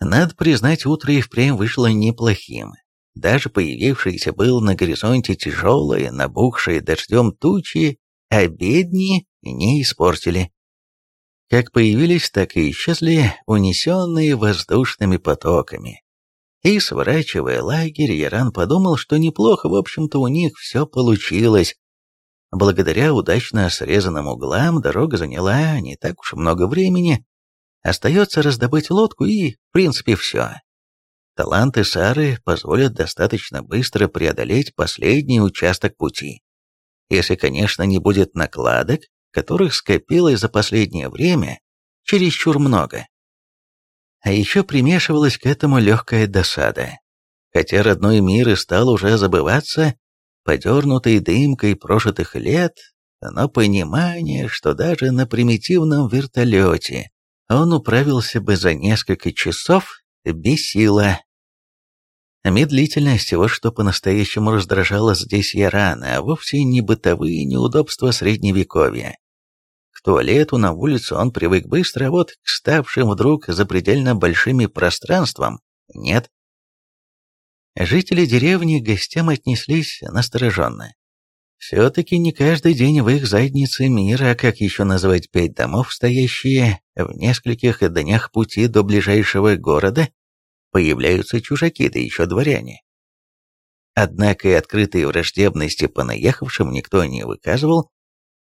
Надо признать, утро и впрямь вышло неплохим. Даже появившиеся был на горизонте тяжелые, набухшие дождем тучи, обедни не испортили. Как появились, так и исчезли, унесенные воздушными потоками. И, сворачивая лагерь, Яран подумал, что неплохо, в общем-то, у них все получилось. Благодаря удачно срезанным углам дорога заняла не так уж много времени. Остается раздобыть лодку и, в принципе, все. Таланты Сары позволят достаточно быстро преодолеть последний участок пути. Если, конечно, не будет накладок, которых скопилось за последнее время чересчур много. А еще примешивалась к этому легкая досада. Хотя родной мир и стал уже забываться, подернутый дымкой прожитых лет, но понимание, что даже на примитивном вертолете он управился бы за несколько часов, бесило. Медлительность, вот что по-настоящему раздражало здесь Ярана, а вовсе не бытовые неудобства средневековья. К туалету на улицу он привык быстро, а вот к ставшим вдруг запредельно большими пространствам нет. Жители деревни к гостям отнеслись настороженно. Все-таки не каждый день в их заднице мира, а как еще назвать пять домов, стоящие в нескольких днях пути до ближайшего города, появляются чужаки, да еще дворяне. Однако и открытой враждебности по наехавшим никто не выказывал,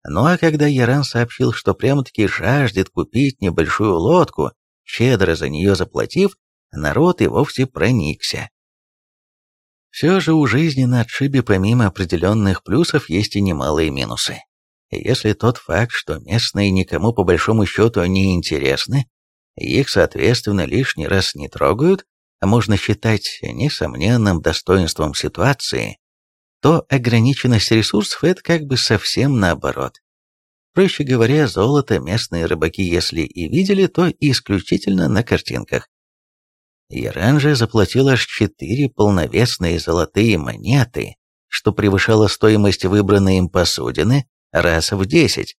ну а когда Яран сообщил, что прямо-таки жаждет купить небольшую лодку, щедро за нее заплатив, народ и вовсе проникся. Все же у жизни на отшибе помимо определенных плюсов есть и немалые минусы. Если тот факт, что местные никому по большому счету не интересны, их, соответственно, лишний раз не трогают, а можно считать несомненным достоинством ситуации, то ограниченность ресурсов – это как бы совсем наоборот. Проще говоря, золото местные рыбаки, если и видели, то исключительно на картинках. Иран же заплатил аж четыре полновесные золотые монеты, что превышало стоимость выбранной им посудины раз в десять.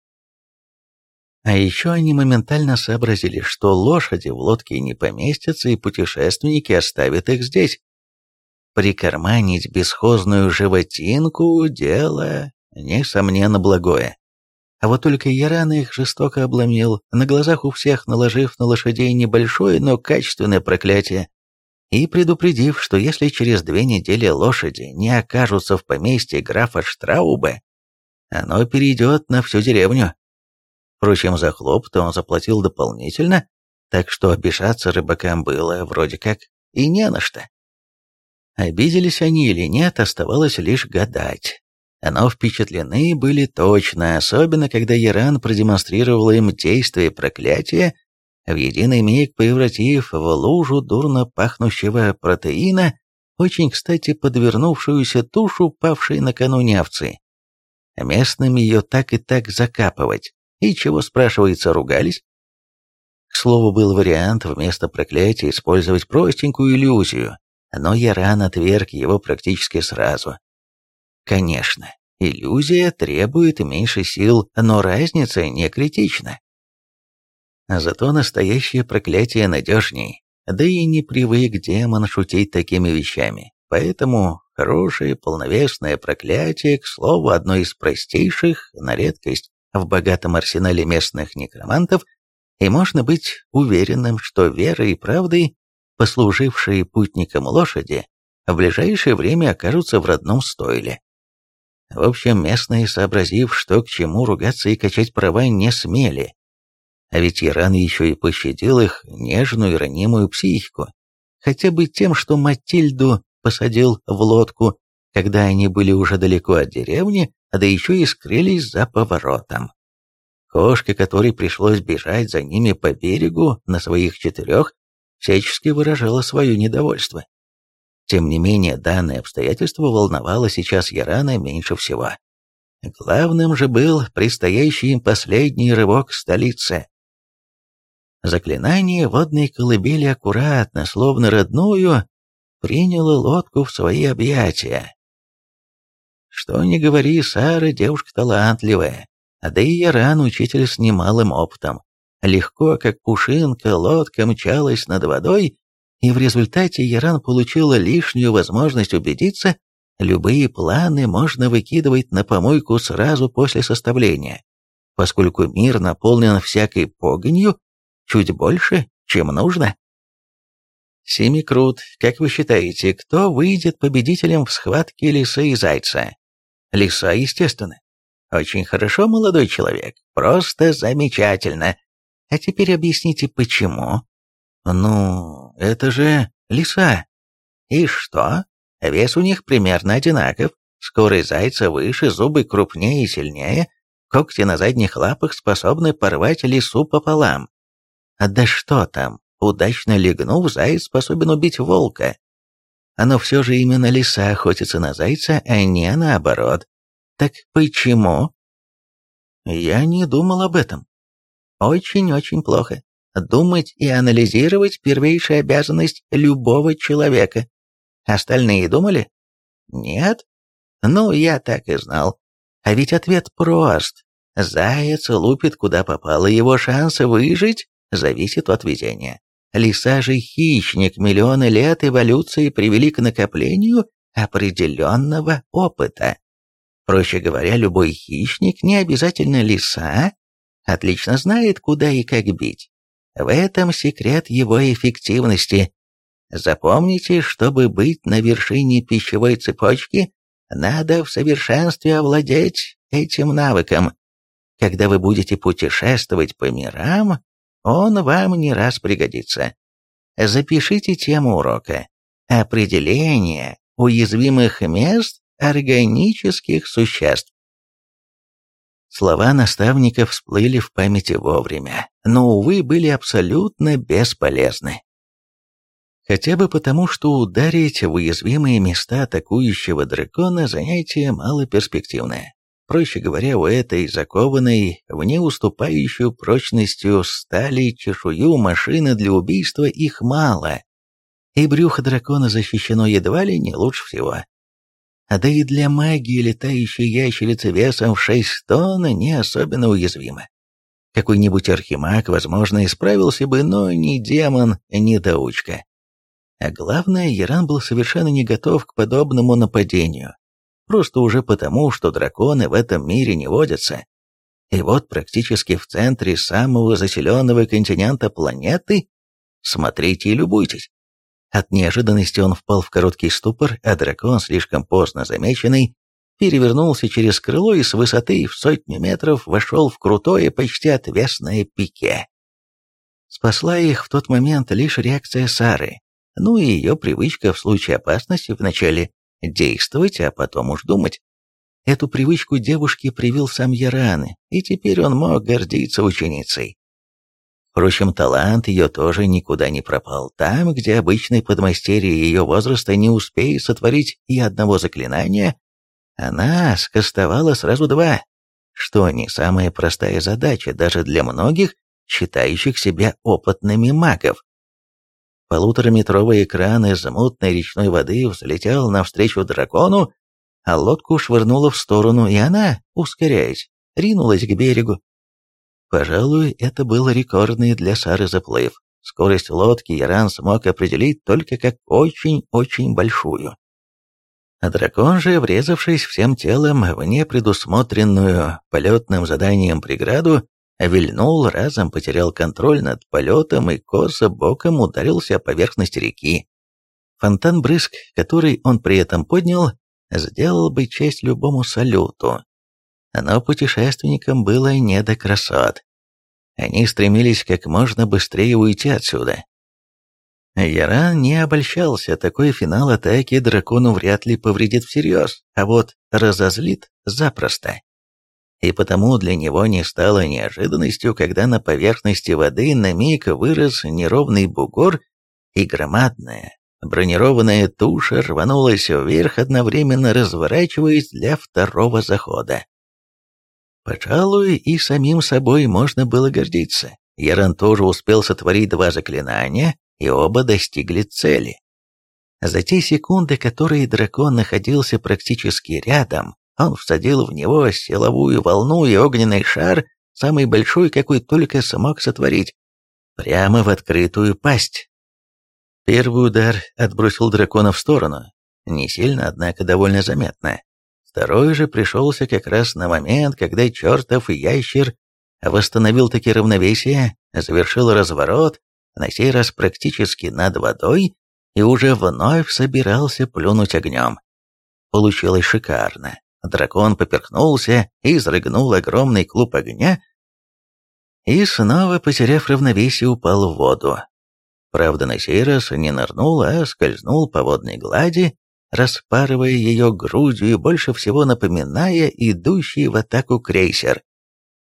А еще они моментально сообразили, что лошади в лодке не поместятся, и путешественники оставят их здесь. Прикарманить бесхозную животинку – дело, несомненно, благое. А вот только Яран их жестоко обломил, на глазах у всех наложив на лошадей небольшое, но качественное проклятие, и предупредив, что если через две недели лошади не окажутся в поместье графа Штрауба, оно перейдет на всю деревню. Впрочем, за хлоп-то он заплатил дополнительно, так что обижаться рыбакам было вроде как и не на что. Обиделись они или нет, оставалось лишь гадать. Но впечатлены были точно, особенно когда Яран продемонстрировал им действие проклятия, в единый миг превратив в лужу дурно пахнущего протеина, очень кстати подвернувшуюся тушу, павшей накануне овцы. Местным ее так и так закапывать, и чего, спрашивается, ругались? К слову, был вариант вместо проклятия использовать простенькую иллюзию, но Яран отверг его практически сразу. Конечно, иллюзия требует меньше сил, но разница не критична. Зато настоящее проклятие надежней, да и не привык демон шутить такими вещами, поэтому хорошее полновесное проклятие, к слову, одно из простейших, на редкость, в богатом арсенале местных некромантов, и можно быть уверенным, что верой и правдой послужившие путникам лошади, в ближайшее время окажутся в родном стойле. В общем, местные, сообразив, что к чему ругаться и качать права, не смели. А ведь Иран еще и пощадил их нежную и ранимую психику, хотя бы тем, что Матильду посадил в лодку, когда они были уже далеко от деревни, да еще и скрылись за поворотом. Кошка, которой пришлось бежать за ними по берегу на своих четырех, всячески выражала свое недовольство. Тем не менее, данное обстоятельство волновало сейчас Ярана меньше всего. Главным же был предстоящий им последний рывок столицы. Заклинание водной колыбели аккуратно, словно родную, приняло лодку в свои объятия. Что ни говори, Сара девушка талантливая, а да и Яран учитель с немалым опытом. Легко, как пушинка, лодка мчалась над водой, и в результате Яран получил лишнюю возможность убедиться, любые планы можно выкидывать на помойку сразу после составления, поскольку мир наполнен всякой погонью чуть больше, чем нужно. Семикрут, как вы считаете, кто выйдет победителем в схватке лиса и зайца? Лиса, естественно. Очень хорошо, молодой человек, просто замечательно. А теперь объясните, почему? Ну, это же лиса. И что? Вес у них примерно одинаков. Скорость зайца выше, зубы крупнее и сильнее, когти на задних лапах способны порвать лису пополам. А да что там, удачно легнув, заяц способен убить волка. Но все же именно лиса охотится на зайца, а не наоборот. Так почему? Я не думал об этом. Очень-очень плохо. Думать и анализировать – первейшая обязанность любого человека. Остальные думали? Нет? Ну, я так и знал. А ведь ответ прост. Заяц лупит куда попало, его шансы выжить зависят от везения. Лиса же хищник, миллионы лет эволюции привели к накоплению определенного опыта. Проще говоря, любой хищник, не обязательно лиса, отлично знает, куда и как бить. В этом секрет его эффективности. Запомните, чтобы быть на вершине пищевой цепочки, надо в совершенстве овладеть этим навыком. Когда вы будете путешествовать по мирам, он вам не раз пригодится. Запишите тему урока. Определение уязвимых мест органических существ. Слова наставника всплыли в памяти вовремя, но, увы, были абсолютно бесполезны. Хотя бы потому, что ударить в уязвимые места атакующего дракона занятие малоперспективное. Проще говоря, у этой закованной в неуступающую прочностью стали чешую машины для убийства их мало, и брюхо дракона защищено едва ли не лучше всего. А да и для магии летающей ящерицы весом в 6 тонн не особенно уязвима. Какой-нибудь архимаг, возможно, исправился бы, но ни демон, ни доучка. А главное, Яран был совершенно не готов к подобному нападению. Просто уже потому, что драконы в этом мире не водятся. И вот практически в центре самого заселенного континента планеты смотрите и любуйтесь. От неожиданности он впал в короткий ступор, а дракон, слишком поздно замеченный, перевернулся через крыло и с высоты в сотню метров вошел в крутое, почти отвесное пике. Спасла их в тот момент лишь реакция Сары, ну и ее привычка в случае опасности вначале действовать, а потом уж думать. Эту привычку девушке привил сам Яран, и теперь он мог гордиться ученицей. Впрочем, талант ее тоже никуда не пропал. Там, где обычный подмастерье ее возраста не успеет сотворить и одного заклинания, она скостовала сразу два, что не самая простая задача даже для многих, считающих себя опытными магов. Полутораметровый экран из мутной речной воды взлетел навстречу дракону, а лодку швырнуло в сторону, и она, ускоряясь, ринулась к берегу. Пожалуй, это был рекордный для Сары заплыв. Скорость лодки Яран смог определить только как очень-очень большую. А дракон же, врезавшись всем телом в непредусмотренную полетным заданием преграду, вильнул, разом потерял контроль над полетом и косо боком ударился о поверхность реки. Фонтан брызг, который он при этом поднял, сделал бы честь любому салюту. Но путешественникам было не до красот. Они стремились как можно быстрее уйти отсюда. Яран не обольщался, такой финал атаки дракону вряд ли повредит всерьез, а вот разозлит запросто и потому для него не стало неожиданностью, когда на поверхности воды на миг вырос неровный бугор, и громадная бронированная туша рванулась вверх, одновременно разворачиваясь для второго захода. Пожалуй, и самим собой можно было гордиться. Яран тоже успел сотворить два заклинания, и оба достигли цели. За те секунды, которые дракон находился практически рядом, он всадил в него силовую волну и огненный шар, самый большой, какой только смог сотворить, прямо в открытую пасть. Первый удар отбросил дракона в сторону, не сильно, однако довольно заметно. Второй же пришелся как раз на момент, когда чертов ящер восстановил таки равновесие, завершил разворот, на сей раз практически над водой, и уже вновь собирался плюнуть огнем. Получилось шикарно. Дракон поперхнулся и изрыгнул огромный клуб огня, и снова, потеряв равновесие, упал в воду. Правда, на сей раз не нырнул, а скользнул по водной глади, распарывая ее грудью и больше всего напоминая идущий в атаку крейсер.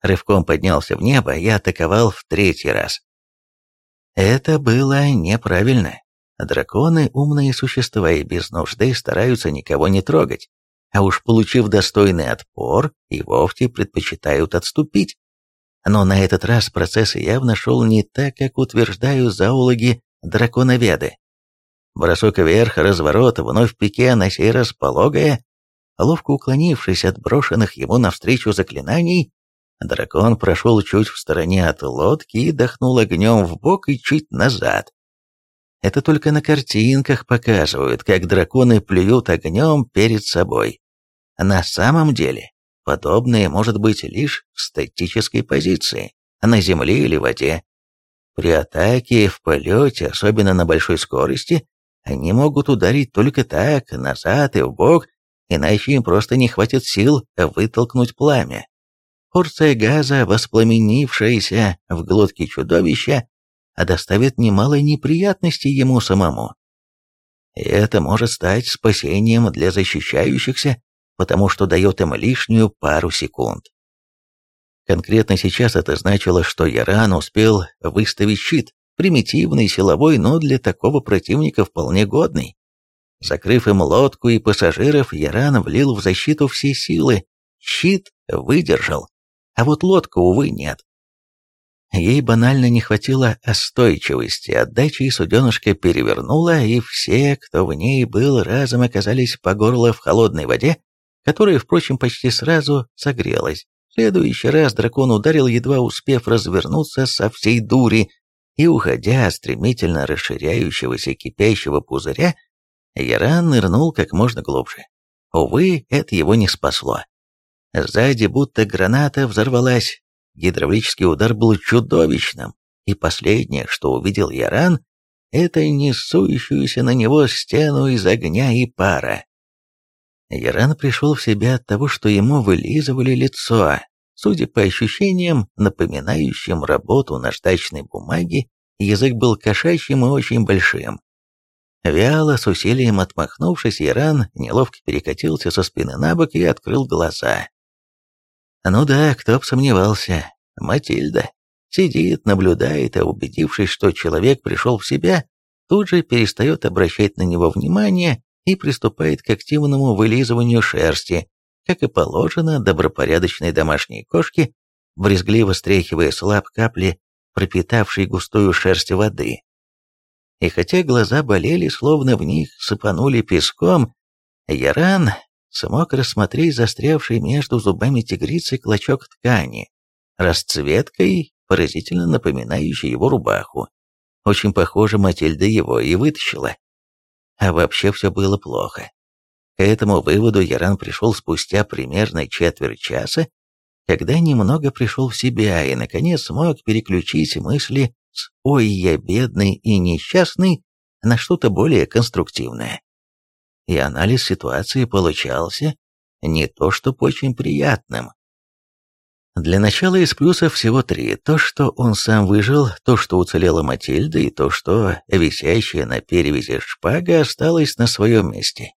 Рывком поднялся в небо и атаковал в третий раз. Это было неправильно. Драконы — умные существа и без нужды стараются никого не трогать, а уж получив достойный отпор, и вовсе предпочитают отступить. Но на этот раз процесс явно шел не так, как утверждают зоологи-драконоведы. Бросок вверх, разворот, вновь пике, на сей раз пологая. Ловко уклонившись от брошенных ему навстречу заклинаний, дракон прошел чуть в стороне от лодки и дохнул огнем в бок и чуть назад. Это только на картинках показывают, как драконы плюют огнем перед собой. На самом деле, подобное может быть лишь в статической позиции, на земле или воде. При атаке в полете, особенно на большой скорости, они могут ударить только так, назад и в бок, иначе им просто не хватит сил вытолкнуть пламя. Порция газа, воспламенившаяся в глотке чудовища, доставит немало неприятностей ему самому. И это может стать спасением для защищающихся, потому что дает им лишнюю пару секунд. Конкретно сейчас это значило, что Яран успел выставить щит, примитивный, силовой, но для такого противника вполне годный. Закрыв им лодку и пассажиров, Яран влил в защиту все силы. Щит выдержал, а вот лодка, увы, нет. Ей банально не хватило остойчивости, отдачи и суденышко перевернула, и все, кто в ней был, разом оказались по горло в холодной воде, которая, впрочем, почти сразу согрелась. В следующий раз дракон ударил, едва успев развернуться со всей дури, и, уходя от стремительно расширяющегося кипящего пузыря, Яран нырнул как можно глубже. Увы, это его не спасло. Сзади будто граната взорвалась. Гидравлический удар был чудовищным, и последнее, что увидел Яран, это несущуюся на него стену из огня и пара. Яран пришел в себя от того, что ему вылизывали лицо. Судя по ощущениям, напоминающим работу наждачной бумаги, язык был кошачьим и очень большим. Вяло, с усилием отмахнувшись, Яран неловко перекатился со спины на бок и открыл глаза. Ну да, кто б сомневался. Матильда. Сидит, наблюдает, а убедившись, что человек пришел в себя, тут же перестает обращать на него внимание и приступает к активному вылизыванию шерсти, как и положено добропорядочной домашней кошке, брезгливо стряхивая слаб капли пропитавшей густую шерсть воды. И хотя глаза болели, словно в них сыпанули песком, Яран смог рассмотреть застрявший между зубами тигрицы клочок ткани, расцветкой, поразительно напоминающий его рубаху. Очень похоже, Матильда его и вытащила. А вообще все было плохо. К этому выводу Яран пришел спустя примерно четверть часа, когда немного пришел в себя и, наконец, смог переключить мысли с «Ой, я бедный и несчастный» на что-то более конструктивное. И анализ ситуации получался не то что очень приятным. Для начала из плюсов всего три. То, что он сам выжил, то, что уцелела Матильда, и то, что висящая на перевязи шпага осталась на своем месте.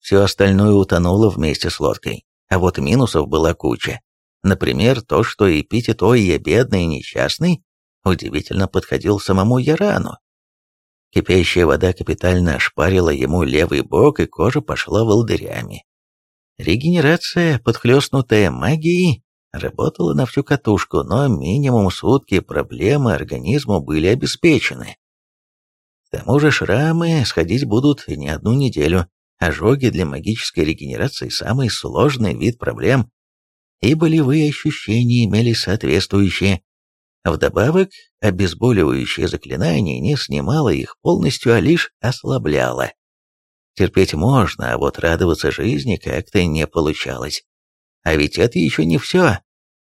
Все остальное утонуло вместе с лодкой. А вот минусов была куча. Например, то, что эпитет «Ой, я бедный и несчастный» удивительно подходил самому Ярану. Кипящая вода капитально ошпарила ему левый бок, и кожа пошла волдырями. Регенерация, подхлестнутая магией, работала на всю катушку, но минимум сутки проблемы организму были обеспечены. К тому же шрамы сходить будут не одну неделю. Ожоги для магической регенерации – самый сложный вид проблем, и болевые ощущения имели соответствующие. Вдобавок, обезболивающее заклинание не снимало их полностью, а лишь ослабляло. Терпеть можно, а вот радоваться жизни как-то не получалось. А ведь это еще не все.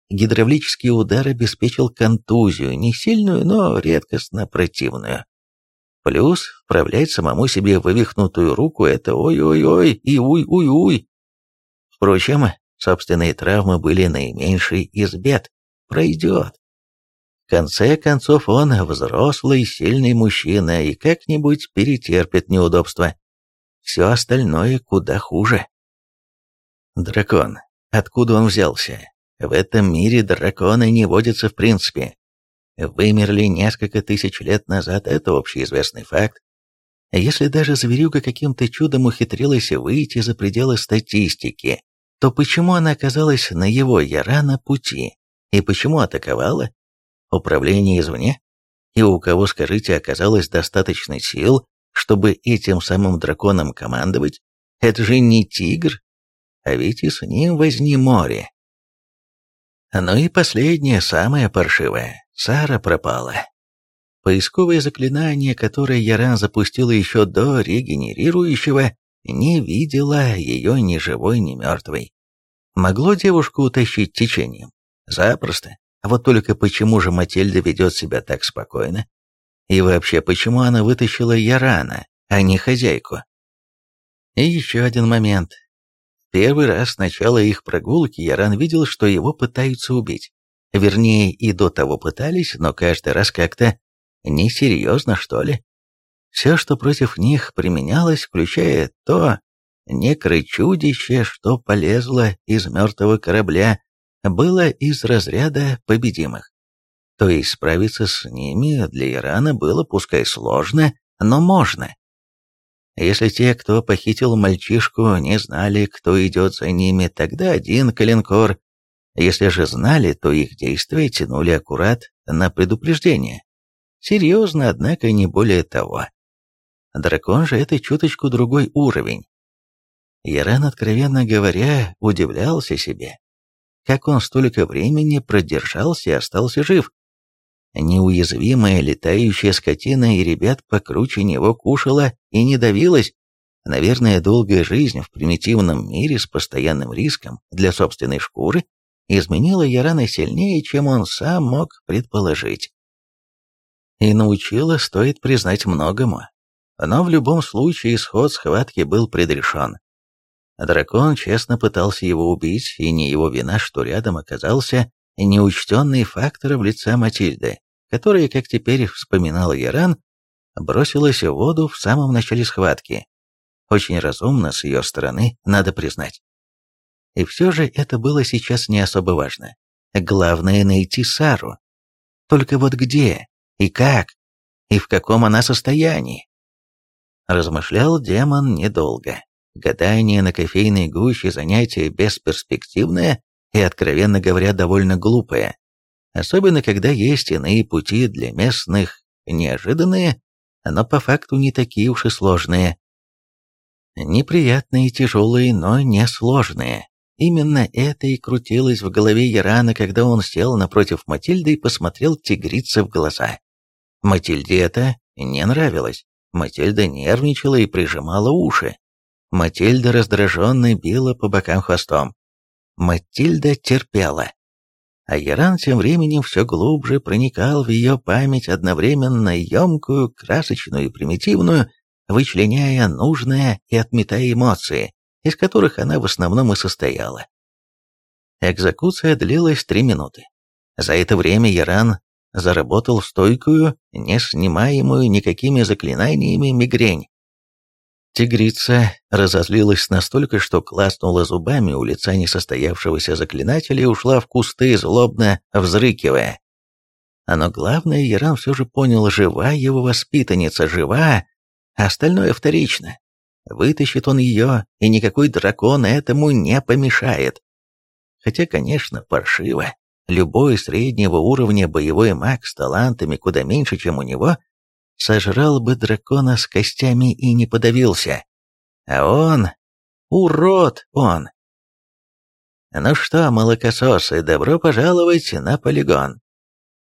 Гидравлический удар обеспечил контузию, не сильную, но редкостно противную. Плюс вправлять самому себе вывихнутую руку – это ой-ой-ой и уй-уй-уй. Впрочем, собственные травмы были наименьшей из бед. Пройдет. В конце концов, он взрослый, сильный мужчина и как-нибудь перетерпит неудобства. Все остальное куда хуже. Дракон. Откуда он взялся? В этом мире драконы не водятся в принципе. Вымерли несколько тысяч лет назад, это общеизвестный факт. Если даже зверюга каким-то чудом ухитрилась выйти за пределы статистики, то почему она оказалась на его Ярана пути? И почему атаковала? Управление извне? И у кого, скажите, оказалось достаточно сил, чтобы этим самым драконом командовать? Это же не тигр, а ведь и с ним возни море. Ну и последнее, самое паршивое. Сара пропала. Поисковое заклинание, которое Яран запустила еще до регенерирующего, не видела ее ни живой, ни мертвой. Могло девушку утащить течением? Запросто. А вот только почему же Матильда ведет себя так спокойно? И вообще, почему она вытащила Ярана, а не хозяйку? И еще один момент. Первый раз с начала их прогулки Яран видел, что его пытаются убить. Вернее, и до того пытались, но каждый раз как-то несерьезно, что ли. Все, что против них применялось, включая то некрочудище, что полезло из мертвого корабля, было из разряда победимых. То есть справиться с ними для Ирана было пускай сложно, но можно. Если те, кто похитил мальчишку, не знали, кто идет за ними, тогда один калинкор. Если же знали, то их действия тянули аккурат на предупреждение. Серьезно, однако, не более того. Дракон же это чуточку другой уровень. Яран, откровенно говоря, удивлялся себе, как он столько времени продержался и остался жив. Неуязвимая летающая скотина и ребят покруче него кушала и не давилась. Наверное, долгая жизнь в примитивном мире с постоянным риском для собственной шкуры изменила Ярана сильнее, чем он сам мог предположить. И научила, стоит признать, многому. Но в любом случае исход схватки был предрешен. Дракон честно пытался его убить, и не его вина, что рядом оказался неучтенный фактор в лице Матильды которая, как теперь вспоминал Яран, бросилась в воду в самом начале схватки. Очень разумно с ее стороны, надо признать. И все же это было сейчас не особо важно. Главное найти Сару. Только вот где, и как, и в каком она состоянии. Размышлял демон недолго. Гадание на кофейной гуще занятие бесперспективное и, откровенно говоря, довольно глупое особенно когда есть иные пути для местных, неожиданные, но по факту не такие уж и сложные. Неприятные и тяжелые, но не сложные. Именно это и крутилось в голове Ярана, когда он сел напротив Матильды и посмотрел тигрице в глаза. Матильде это не нравилось. Матильда нервничала и прижимала уши. Матильда раздраженно била по бокам хвостом. Матильда терпела. А Яран тем временем все глубже проникал в ее память одновременно емкую, красочную и примитивную, вычленяя нужное и отметая эмоции, из которых она в основном и состояла. Экзекуция длилась три минуты. За это время Яран заработал стойкую, не снимаемую никакими заклинаниями мигрень. Тигрица разозлилась настолько, что класнула зубами у лица несостоявшегося заклинателя и ушла в кусты, злобно взрыкивая. Но главное, Яран все же понял, жива его воспитанница, жива, а остальное вторично. Вытащит он ее, и никакой дракон этому не помешает. Хотя, конечно, паршиво. Любой среднего уровня боевой маг с талантами куда меньше, чем у него, сожрал бы дракона с костями и не подавился. А он... Урод он! Ну что, молокососы, добро пожаловать на полигон.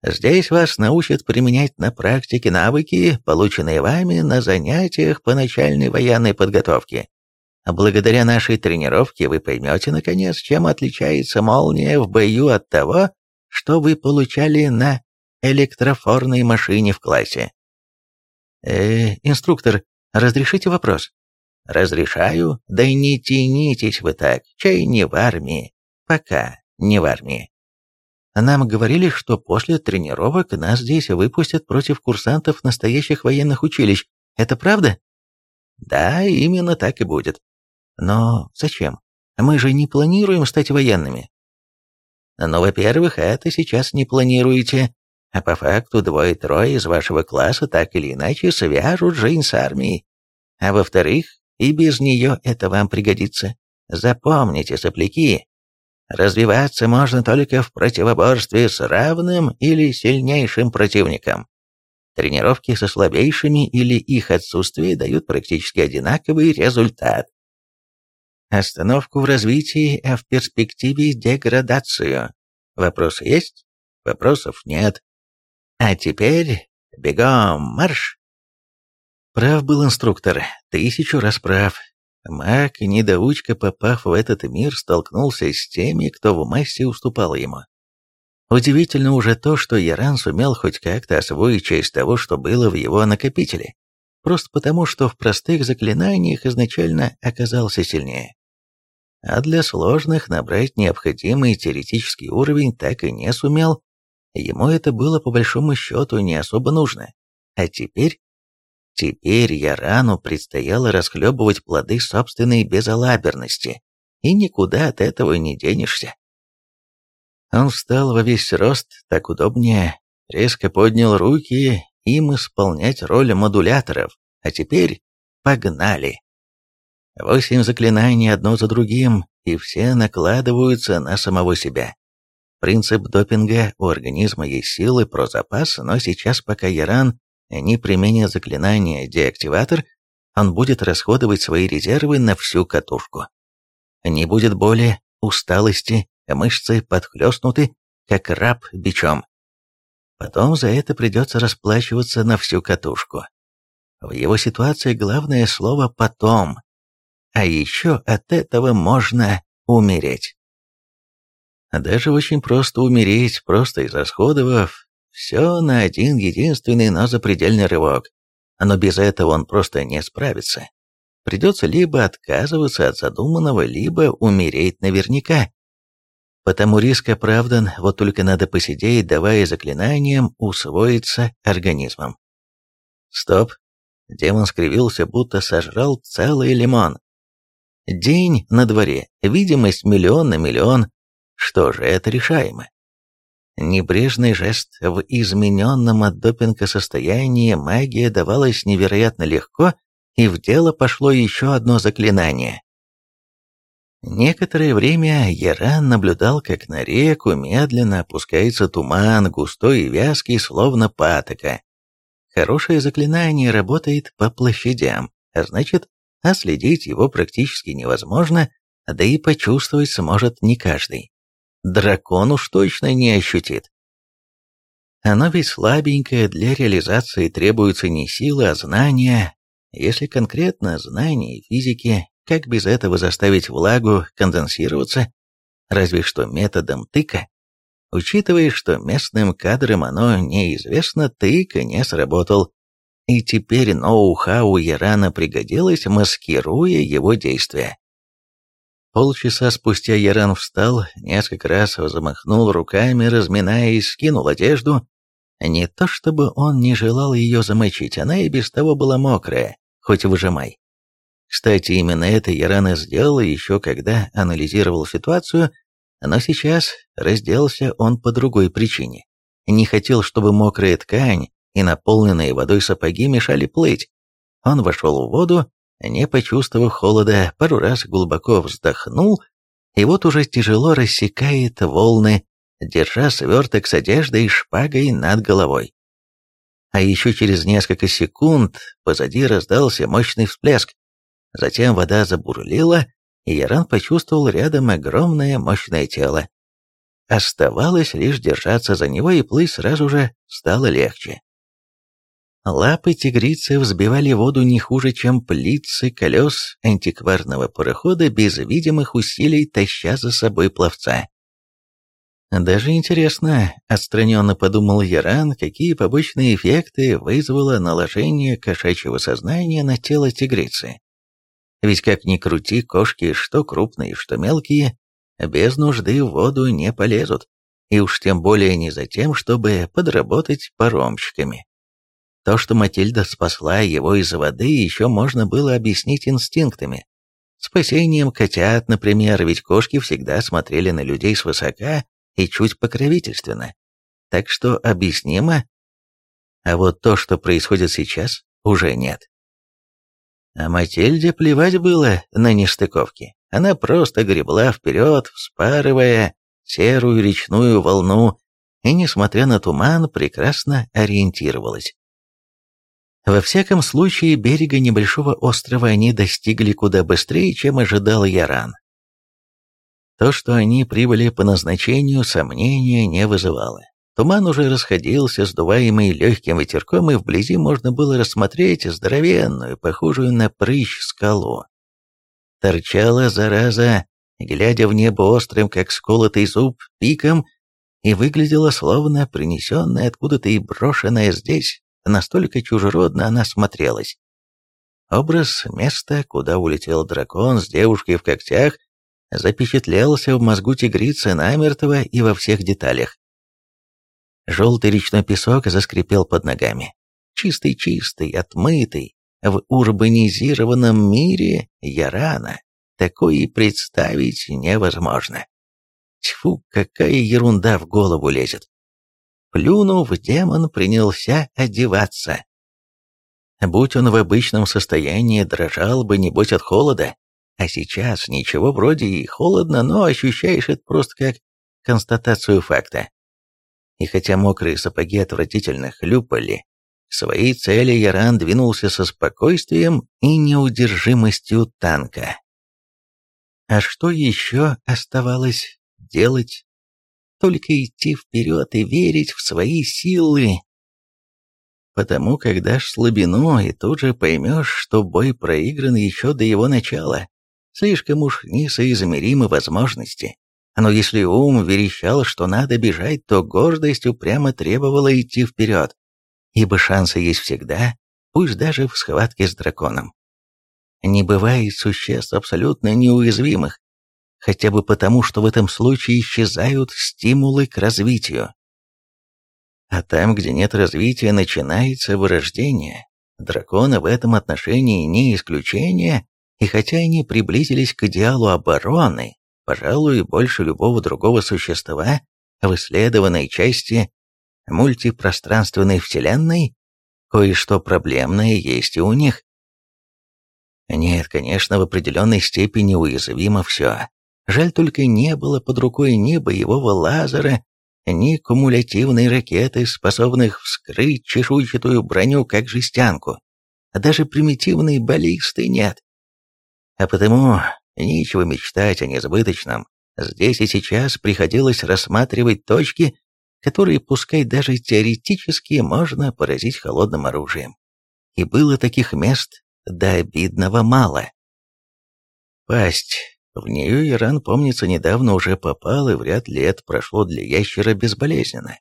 Здесь вас научат применять на практике навыки, полученные вами на занятиях по начальной военной подготовке. Благодаря нашей тренировке вы поймете, наконец, чем отличается молния в бою от того, что вы получали на электрофорной машине в классе. Э, инструктор, разрешите вопрос? Разрешаю, да не тянитесь вы так, чай не в армии. Пока не в армии. Нам говорили, что после тренировок нас здесь выпустят против курсантов настоящих военных училищ. Это правда? Да, именно так и будет. Но зачем? Мы же не планируем стать военными. Ну, во-первых, это сейчас не планируете, а по факту двое-трое из вашего класса так или иначе свяжут жизнь с армией. А во-вторых, и без нее это вам пригодится. Запомните, сопляки, развиваться можно только в противоборстве с равным или сильнейшим противником. Тренировки со слабейшими или их отсутствие дают практически одинаковый результат остановку в развитии, а в перспективе деградацию. Вопросы есть? Вопросов нет. А теперь бегом, марш! Прав был инструктор, тысячу раз прав. Маг, недоучка, попав в этот мир, столкнулся с теми, кто в массе уступал ему. Удивительно уже то, что Яран сумел хоть как-то освоить часть того, что было в его накопителе, просто потому, что в простых заклинаниях изначально оказался сильнее а для сложных набрать необходимый теоретический уровень так и не сумел. Ему это было по большому счету не особо нужно. А теперь... Теперь Ярану предстояло расхлебывать плоды собственной безалаберности, и никуда от этого не денешься. Он встал во весь рост, так удобнее, резко поднял руки, им исполнять роль модуляторов, а теперь погнали. Восемь заклинаний одно за другим, и все накладываются на самого себя. Принцип допинга у организма есть силы про запас, но сейчас, пока Яран не применит заклинание «деактиватор», он будет расходовать свои резервы на всю катушку. Не будет боли, усталости, мышцы подхлестнуты, как раб бичом. Потом за это придется расплачиваться на всю катушку. В его ситуации главное слово «потом», а еще от этого можно умереть. Даже очень просто умереть, просто израсходовав все на один единственный, но запредельный рывок. Но без этого он просто не справится. Придется либо отказываться от задуманного, либо умереть наверняка. Потому риск оправдан, вот только надо посидеть, давая заклинаниям усвоиться организмом. Стоп. Демон скривился, будто сожрал целый лимон. День на дворе, видимость миллион на миллион. Что же, это решаемо. Небрежный жест в измененном от допинга состоянии магия давалась невероятно легко, и в дело пошло еще одно заклинание. Некоторое время Яран наблюдал, как на реку медленно опускается туман, густой и вязкий, словно патока. Хорошее заклинание работает по площадям, а значит, а следить его практически невозможно, да и почувствовать сможет не каждый. Дракон уж точно не ощутит. Оно ведь слабенькое, для реализации требуется не сила, а знания. Если конкретно знания физики, как без этого заставить влагу конденсироваться, разве что методом тыка? Учитывая, что местным кадрам оно неизвестно, тыка не сработал, и теперь ноу-хау Ярана пригодилось, маскируя его действия. Полчаса спустя Яран встал, несколько раз замахнул руками, разминаясь, скинул одежду. Не то чтобы он не желал ее замочить, она и без того была мокрая, хоть выжимай. Кстати, именно это Яран и сделал еще когда анализировал ситуацию, но сейчас разделся он по другой причине. Не хотел, чтобы мокрая ткань и наполненные водой сапоги мешали плыть. Он вошел в воду, не почувствовав холода, пару раз глубоко вздохнул, и вот уже тяжело рассекает волны, держа сверток с одеждой и шпагой над головой. А еще через несколько секунд позади раздался мощный всплеск. Затем вода забурлила, и Яран почувствовал рядом огромное мощное тело. оставалось лишь держаться за него, и плыть сразу же стало легче. Лапы тигрицы взбивали воду не хуже, чем плицы колес антикварного парохода без видимых усилий, таща за собой пловца. Даже интересно, отстраненно подумал Яран, какие побочные эффекты вызвало наложение кошачьего сознания на тело тигрицы. Ведь как ни крути, кошки, что крупные, что мелкие, без нужды в воду не полезут, и уж тем более не за тем, чтобы подработать паромщиками. То, что Матильда спасла его из воды, еще можно было объяснить инстинктами. Спасением котят, например, ведь кошки всегда смотрели на людей свысока и чуть покровительственно. Так что объяснимо. А вот то, что происходит сейчас, уже нет. А Матильде плевать было на нестыковки. Она просто гребла вперед, вспарывая серую речную волну, и, несмотря на туман, прекрасно ориентировалась. Во всяком случае, берега небольшого острова они достигли куда быстрее, чем ожидал Яран. То, что они прибыли по назначению, сомнения не вызывало. Туман уже расходился, сдуваемый легким ветерком, и вблизи можно было рассмотреть здоровенную, похожую на прыщ скалу. Торчала, зараза, глядя в небо острым, как сколотый зуб, пиком, и выглядела словно принесенная откуда-то и брошенная здесь, Настолько чужеродно она смотрелась. Образ места, куда улетел дракон с девушкой в когтях, запечатлелся в мозгу тигрицы намертво и во всех деталях. Желтый речной песок заскрипел под ногами. Чистый-чистый, отмытый, в урбанизированном мире Ярана. Такое и представить невозможно. Тьфу, какая ерунда в голову лезет. Плюнув, демон принялся одеваться. Будь он в обычном состоянии, дрожал бы, небось, от холода. А сейчас ничего вроде и холодно, но ощущаешь это просто как констатацию факта. И хотя мокрые сапоги отвратительно хлюпали, к своей цели Яран двинулся со спокойствием и неудержимостью танка. А что еще оставалось делать? Только идти вперед и верить в свои силы. Потому как дашь слабину, и тут же поймешь, что бой проигран еще до его начала. Слишком уж несоизмеримы возможности. Но если ум верещал, что надо бежать, то гордость упрямо требовала идти вперед. Ибо шансы есть всегда, пусть даже в схватке с драконом. Не бывает существ абсолютно неуязвимых, хотя бы потому, что в этом случае исчезают стимулы к развитию. А там, где нет развития, начинается вырождение. Драконы в этом отношении не исключение, и хотя они приблизились к идеалу обороны, пожалуй, больше любого другого существа в исследованной части мультипространственной вселенной, кое-что проблемное есть и у них. Нет, конечно, в определенной степени уязвимо все, Жаль только не было под рукой ни боевого лазера, ни кумулятивной ракеты, способных вскрыть чешуйчатую броню как жестянку. Даже примитивной баллисты нет. А потому нечего мечтать о несбыточном. Здесь и сейчас приходилось рассматривать точки, которые, пускай даже теоретически, можно поразить холодным оружием. И было таких мест до обидного мало. Пасть в нее Иран, помнится, недавно уже попал, и вряд ли это прошло для ящера безболезненно.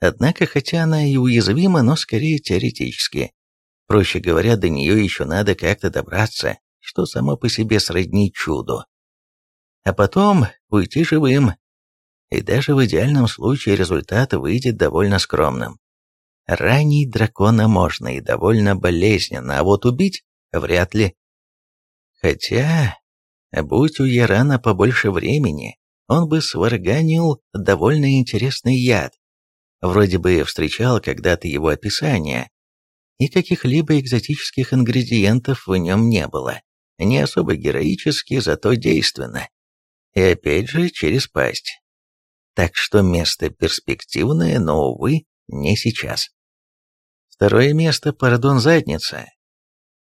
Однако, хотя она и уязвима, но скорее теоретически. Проще говоря, до нее еще надо как-то добраться, что само по себе сродни чуду. А потом уйти живым. И даже в идеальном случае результат выйдет довольно скромным. Ранить дракона можно и довольно болезненно, а вот убить вряд ли. Хотя, Будь у Ярана побольше времени, он бы сварганил довольно интересный яд. Вроде бы встречал когда-то его описание, и каких-либо экзотических ингредиентов в нем не было. Не особо героически, зато действенно. И опять же через пасть. Так что место перспективное, но, увы, не сейчас. Второе место, пардон, задница,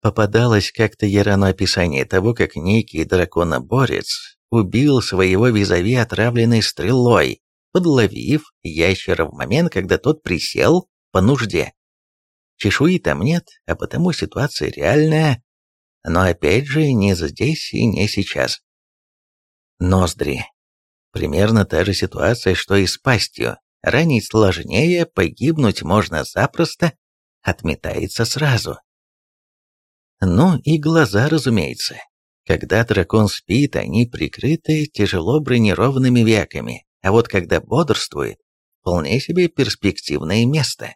Попадалось как-то Ярану описание того, как некий драконоборец убил своего визави отравленной стрелой, подловив ящера в момент, когда тот присел по нужде. Чешуи там нет, а потому ситуация реальная, но опять же не здесь и не сейчас. Ноздри. Примерно та же ситуация, что и с пастью. Ранить сложнее, погибнуть можно запросто, отметается сразу. Ну и глаза, разумеется. Когда дракон спит, они прикрыты тяжело бронированными веками, а вот когда бодрствует, вполне себе перспективное место.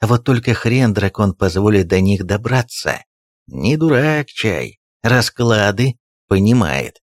Вот только хрен дракон позволит до них добраться. Не дурак чай, расклады понимает.